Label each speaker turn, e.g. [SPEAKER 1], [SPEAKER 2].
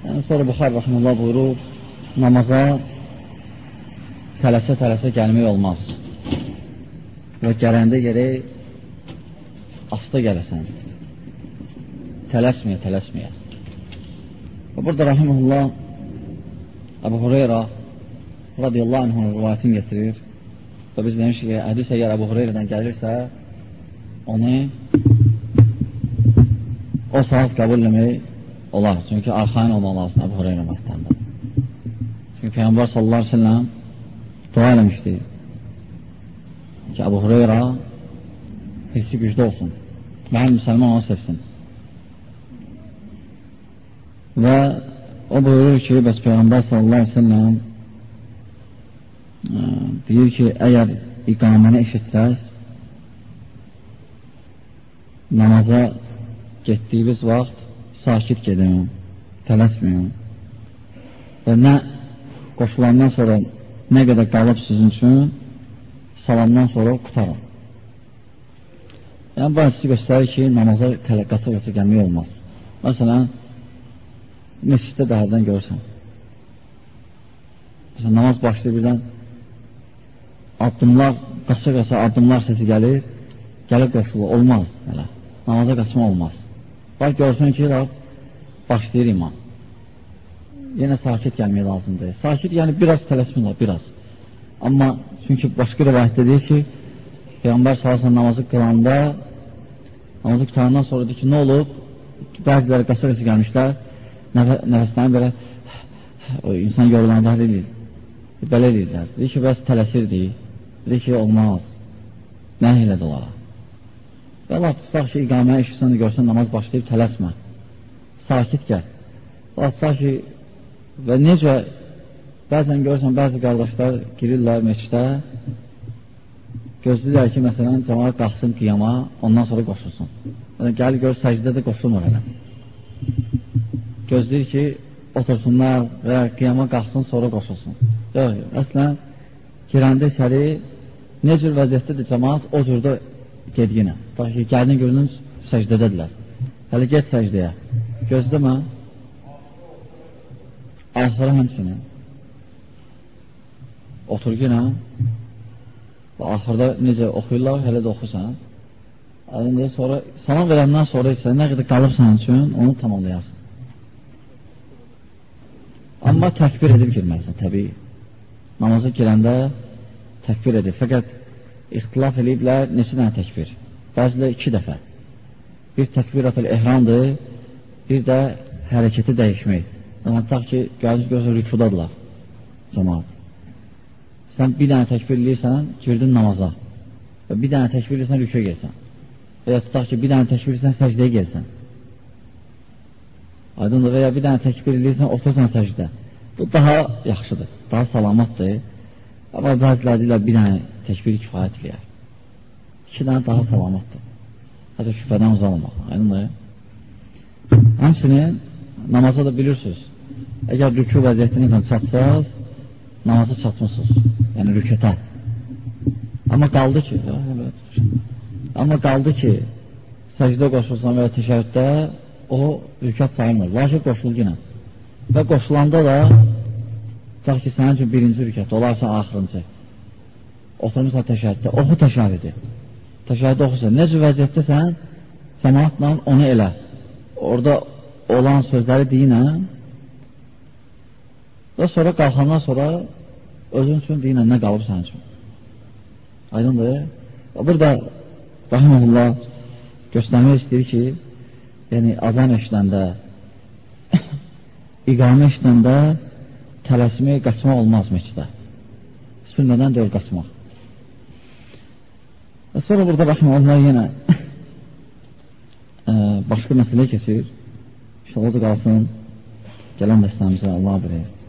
[SPEAKER 1] Yəni, sonra Buxar Rəxməllah buyurur, namaza tələsə-tələsə gəlmək olmaz. Və gələndə gerək asta gələsən. Tələsməyə, tələsməyə. Və burada Rəhimullah Əbu Hureyra radiyallahu anhın rivayətini getirir və biz demişik ki, hədis əgər Əbu Hureyradan gəlirsə, onu o saat qəbul eləmək olar. Çünki arxain olmaq lazım Əbu Hureyra vaxtında. Çünki Peyyambar sallallahu aleyhi ve sellem dua eləmişdi ki, Əbu Hureyra hissi gücdə olsun. Mənim müsəlman onu sevsin. Və o buyurur ki, bəs Peyğəmbər sallallahu aleyhi ve sellem ə, deyir ki, əgər iqaməni eşitsəz, namaza getdiyiniz vaxt sakit gedin, tələsməyin və nə qoşulandan sonra nə qədər qalıb sizin üçün salamdan sonra qutarın. Yəni, bu sizi göstərir ki, namaza qaça-qaça gəlmək olmaz. Məsələn, mesciddə də hərdən görürsən. Məsələn, namaz başlayır birdən addımlar, qaça-qaça addımlar səsi gəlir, gəlib qoşulur. Olmaz, elə. Namaza qaçma olmaz. Bax, görsən ki, başlayır iman. Yenə sakit gəlmək lazımdır. Sakit, yəni biraz tələsmirlər, biraz. Amma çünki başqa rivayətdə deyir ki, Peyğəmbər salsın namazı qılanda, namazı qıtarandan sonra deyir ki, nə olub? Bəziləri qaça-qaça gəlmişlər, nəfəslərini belə insan yorulanda edir. Belə edirlər. Deyir ki, bəs tələsirdi. Deyir ki, olmaz. Nə elədi onlara? Və Allah tutaq ki, iqaməyə işitsən, görsən, namaz başlayıb, tələsmə. Sakit gəl. Allah tutaq ki, və necə, bəzən görsən, bəzi qardaşlar girirlər meçdə, gözləyirlər ki, məsələn, cəmaat qalxsın qiyama, ondan sonra qoşulsun. Yəni, gəl gör, səcdə də qoşulmur elə gözləyir ki, otursunlar və ya qiyama qalxsın, sonra qoşulsun. Yox, əslən, girəndə içəri ne cür vəziyyətdədir cəmaat, o cürdə gedginə. Ta ki, gəlinin görünün səcdədədirlər. Hələ get səcdəyə. Gözləmə. Axıra həmsini. Otur yenə. Və axırda necə oxuyurlar, hələ də oxusan. Əlində sonra, salam verəndən sonra isə nə qədər qalıbsan üçün onu tamamlayasın. Amma təkbir edib girməlisən, təbii. Namaza girəndə təkbir edib. Fəqət ixtilaf ediblər neçə dənə təkbir. Bəzilə iki dəfə. Bir təkbiratül ehramdır, bir də hərəkəti dəyişmək. Yəni, taq ki, gəlmiş görürsən, rükudadırlar cəmaat. Sən bir dənə təkbir eləyirsən, girdin namaza. Və bir dənə təkbir eləyirsən, rükə gelsən. Və ya tutaq ki, bir dənə təkbir eləyirsən, səcdəyə gelsən. Aydındır və ya bir dənə təkbir eləyirsən, otursan səcdə. Bu daha yaxşıdır, daha salamatdır. Amma bəziləri deyirlər, bir dənə təkbir kifayət eləyər. İki dənə daha salamatdır. Hətta şübhədən uzaq olmaq. Aydındır. Həmsinin namaza da bilirsiniz. Əgər rükü vəziyyətinizlə çatsaz, namaza çatmışsınız. Yəni rükətə. Amma qaldı ki, ya, amma qaldı ki, səcdə qoşulsan və ya təşəhüddə o rükət sayılmır. Lakin qoşul yenə. Və qoşulanda da tutaq ki, sənin üçün birinci rükət olarsa axırıncı. Oturmuşsan təşəhəddə, oxu təşəhədi. Təşəhədi oxusan. Necə vəziyyətdəsən, cəmaatla onu elə. Orada olan sözləri deyinə və sonra qalxandan sonra özün üçün deyinə nə qalıb sənin üçün. Aydındır. Burada Rahimullah göstərmək istəyir ki, yəni azan eşidəndə, iqamə eşidəndə tələsmək, qaçmaq olmaz məkdə. Sünnədən deyil qaçmaq. Və sonra burada baxın, onlar yenə ə, başqa məsələ keçir. İnşallah da qalsın gələn dəstəmizə Allah bilir.